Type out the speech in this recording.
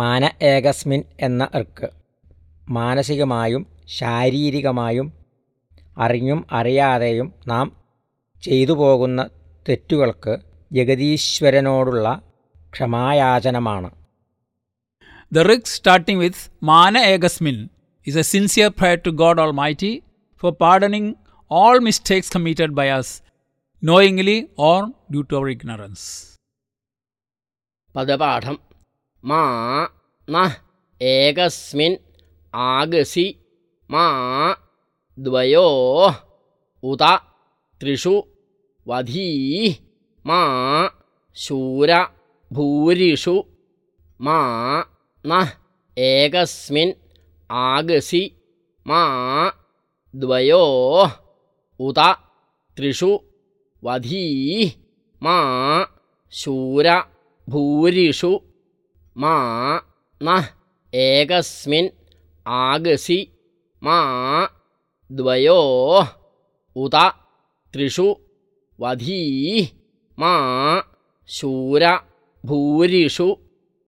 മാന ഏകസ്മിൻ എന്ന ഇർക്ക് മാനസികമായും ശാരീരികമായും അറിഞ്ഞും അറിയാതെയും നാം ചെയ്തു പോകുന്ന തെറ്റുകൾക്ക് ജഗതീശ്വരനോടുള്ള ക്ഷമായാചനമാണ്. ദ റിക് സ്റ്റാർട്ടിംഗ് വിത്ത് മാന ഏകസ്മിൻ is a sincere prayer to God almighty for pardoning all mistakes committed by us knowingly or due to our ignorance പദപാഠം मा नः एकस्मिन् आगसि मा द्वयोः उत त्रिषु वधी मा शूर भूरिषु मा नः एकस्मिन् आगसि मा द्वयोः उत त्रिषु वधी मा शूर भूरिषु मा नः एकस्मिन् आगसि मा द्वयो उत त्रिषु वधी मा शूर भूरिषु